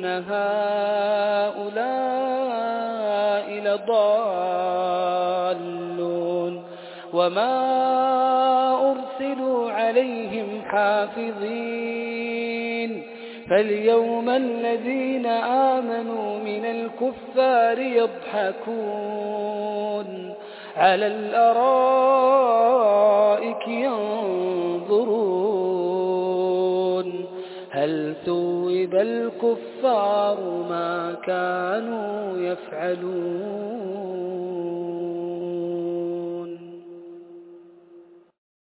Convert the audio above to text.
إن هؤلاء لضالون وما أرسلوا عليهم حافظين فاليوم الذين آمنوا من الكفار يضحكون على الأرائك ينظرون هل ثوب الكفار ما كانوا يفعلون